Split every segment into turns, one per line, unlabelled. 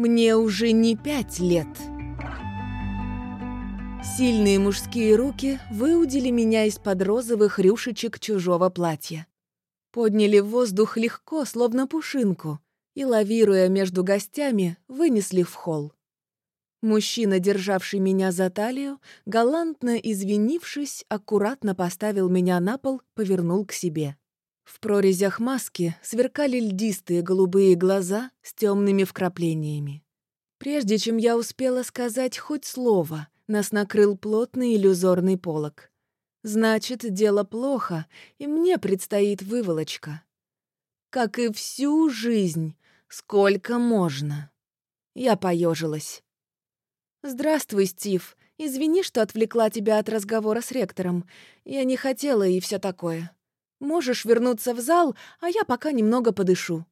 Мне уже не пять лет. Сильные мужские руки выудили меня из-под розовых рюшечек чужого платья. Подняли в воздух легко, словно пушинку, и, лавируя между гостями, вынесли в холл. Мужчина, державший меня за талию, галантно извинившись, аккуратно поставил меня на пол, повернул к себе. В прорезях маски сверкали льдистые голубые глаза с темными вкраплениями. Прежде чем я успела сказать хоть слово, нас накрыл плотный иллюзорный полог. Значит, дело плохо, и мне предстоит выволочка. Как и всю жизнь, сколько можно. Я поежилась. «Здравствуй, Стив. Извини, что отвлекла тебя от разговора с ректором. Я не хотела и все такое. Можешь вернуться в зал, а я пока немного подышу».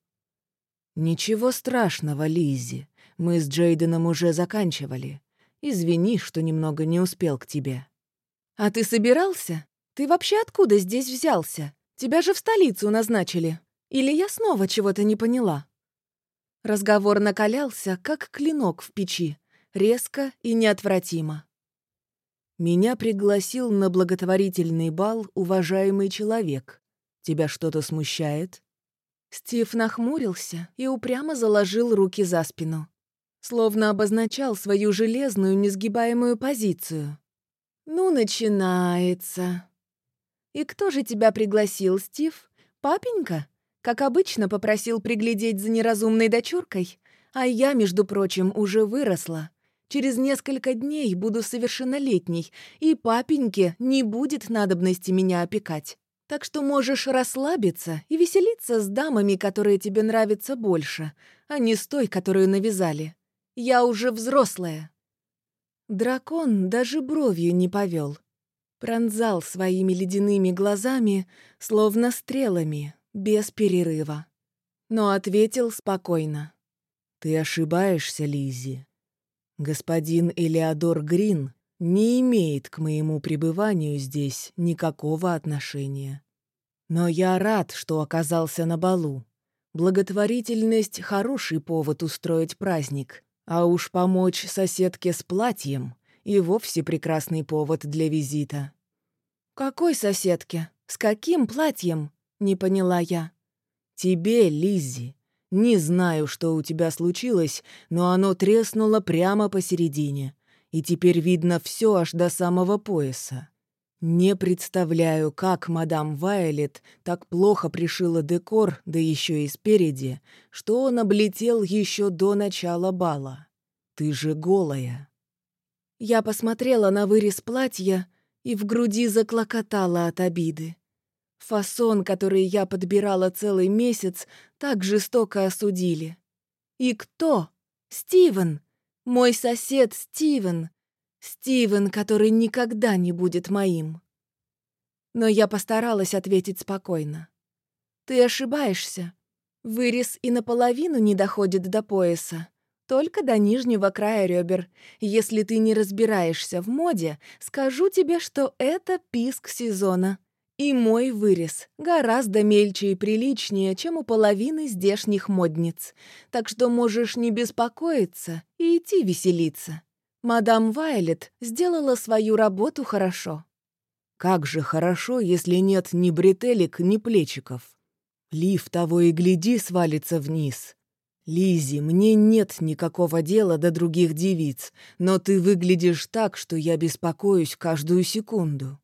«Ничего страшного, Лиззи. Мы с Джейденом уже заканчивали. Извини, что немного не успел к тебе».
«А ты собирался? Ты вообще откуда здесь взялся? Тебя же в столицу назначили. Или я снова чего-то не поняла?» Разговор накалялся, как клинок в печи резко и неотвратимо.
«Меня пригласил на благотворительный бал уважаемый человек. Тебя что-то смущает?»
Стив нахмурился и упрямо заложил руки за спину, словно обозначал свою железную несгибаемую позицию. «Ну, начинается. И кто же тебя пригласил, Стив? Папенька? Как обычно, попросил приглядеть за неразумной дочуркой? А я, между прочим, уже выросла. Через несколько дней буду совершеннолетней, и папеньке не будет надобности меня опекать. Так что можешь расслабиться и веселиться с дамами, которые тебе нравятся больше, а не с той, которую навязали. Я уже взрослая». Дракон даже бровью не повел. Пронзал своими ледяными глазами, словно стрелами, без перерыва. Но ответил спокойно.
«Ты ошибаешься, Лизи. Господин Элеодор Грин не имеет к моему пребыванию здесь никакого отношения. Но я рад, что оказался на балу. Благотворительность — хороший повод устроить праздник, а уж помочь соседке с платьем — и вовсе прекрасный повод для визита.
«Какой соседке? С каким платьем?» — не поняла я.
«Тебе, Лиззи. Не знаю, что у тебя случилось, но оно треснуло прямо посередине, и теперь видно все аж до самого пояса. Не представляю, как мадам Вайлет так плохо пришила декор, да еще и спереди, что он облетел еще до начала бала. Ты же голая.
Я посмотрела на вырез платья и в груди заклокотала от обиды. Фасон, который я подбирала целый месяц, так жестоко осудили. И кто? Стивен. Мой сосед Стивен. Стивен, который никогда не будет моим. Но я постаралась ответить спокойно. Ты ошибаешься. Вырез и наполовину не доходит до пояса. Только до нижнего края ребер. Если ты не разбираешься в моде, скажу тебе, что это писк сезона. И мой вырез гораздо мельче и приличнее, чем у половины здешних модниц, так что можешь не беспокоиться и идти веселиться. Мадам Вайлет сделала свою работу хорошо.
Как же хорошо, если нет ни бретелек, ни плечиков. Лиф того и гляди свалится вниз. Лизи, мне нет никакого дела до других девиц, но ты выглядишь так, что я беспокоюсь каждую секунду.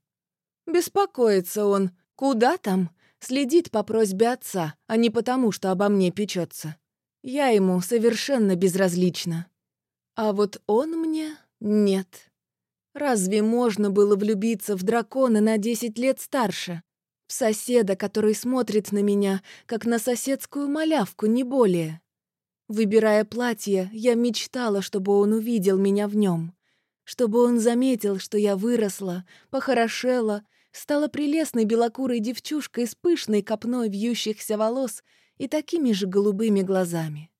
Беспокоится он. Куда там? Следит по просьбе отца, а не потому, что обо мне печется. Я ему совершенно безразлична. А вот он мне нет. Разве можно было влюбиться в дракона на десять лет старше? В соседа, который смотрит на меня, как на соседскую малявку, не более. Выбирая платье, я мечтала, чтобы он увидел меня в нем, чтобы он заметил, что я выросла, похорошела стала прелестной белокурой девчушкой с пышной копной вьющихся волос и такими же голубыми глазами.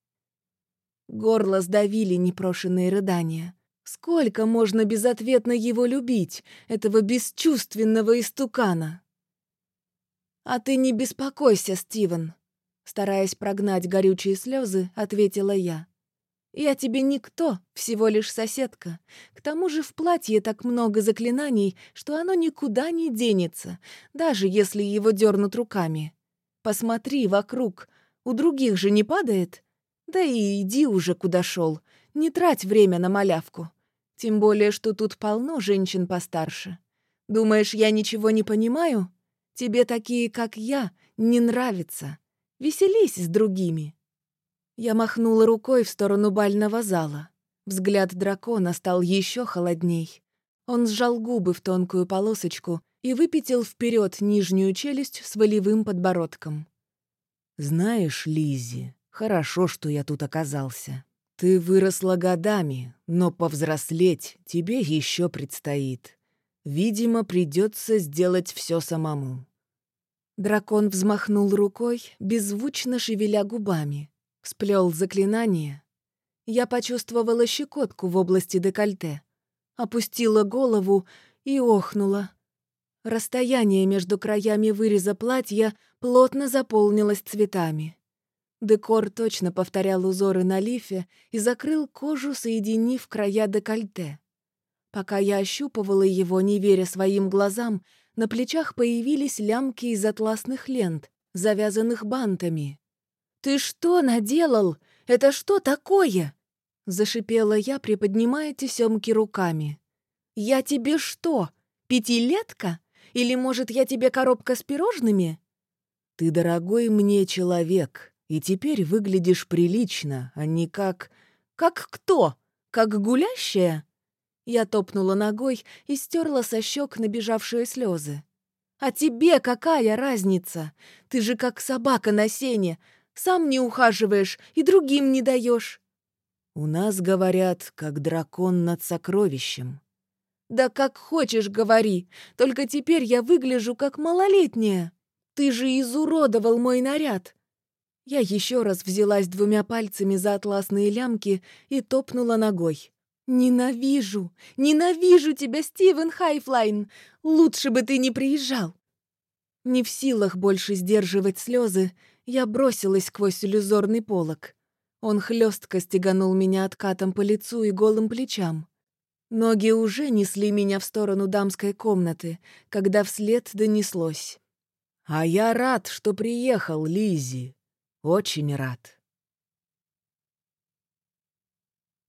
Горло сдавили непрошенные рыдания. Сколько можно безответно его любить, этого бесчувственного истукана? «А ты не беспокойся, Стивен», — стараясь прогнать горючие слезы, ответила я. Я тебе никто, всего лишь соседка. К тому же в платье так много заклинаний, что оно никуда не денется, даже если его дернут руками. Посмотри вокруг, у других же не падает. Да и иди уже, куда шел. Не трать время на малявку. Тем более, что тут полно женщин постарше. Думаешь, я ничего не понимаю? Тебе такие, как я, не нравятся. Веселись с другими. Я махнула рукой в сторону бального зала. Взгляд дракона стал еще холодней. Он сжал губы в тонкую полосочку и выпятил вперед нижнюю челюсть с волевым подбородком.
«Знаешь, Лизи, хорошо, что я тут оказался. Ты выросла годами, но повзрослеть тебе еще предстоит. Видимо, придется сделать все самому».
Дракон взмахнул рукой, беззвучно шевеля губами сплел заклинание. Я почувствовала щекотку в области декольте, опустила голову и охнула. Расстояние между краями выреза платья плотно заполнилось цветами. Декор точно повторял узоры на лифе и закрыл кожу, соединив края декольте. Пока я ощупывала его, не веря своим глазам, на плечах появились лямки из атласных лент, завязанных бантами. «Ты что наделал? Это что такое?» Зашипела я, приподнимая тесемки руками. «Я тебе что, пятилетка? Или, может, я тебе коробка с пирожными?»
«Ты дорогой мне человек, и теперь выглядишь прилично, а не как...»
«Как кто? Как гулящая?» Я топнула ногой и стерла со щек набежавшие слезы. «А тебе какая разница? Ты же как собака на сене, сам не ухаживаешь и другим не даешь.
У нас говорят, как дракон над сокровищем.
Да как хочешь говори, только теперь я выгляжу как малолетняя. Ты же изуродовал мой наряд. Я еще раз взялась двумя пальцами за атласные лямки и топнула ногой. «Ненавижу! Ненавижу тебя, Стивен Хайфлайн! Лучше бы ты не приезжал!» Не в силах больше сдерживать слезы, я бросилась сквозь иллюзорный полог. Он хлестко стеганул меня откатом по лицу и голым плечам. Ноги уже несли меня в сторону дамской комнаты, когда вслед донеслось.
«А я рад, что приехал, Лизи. Очень рад».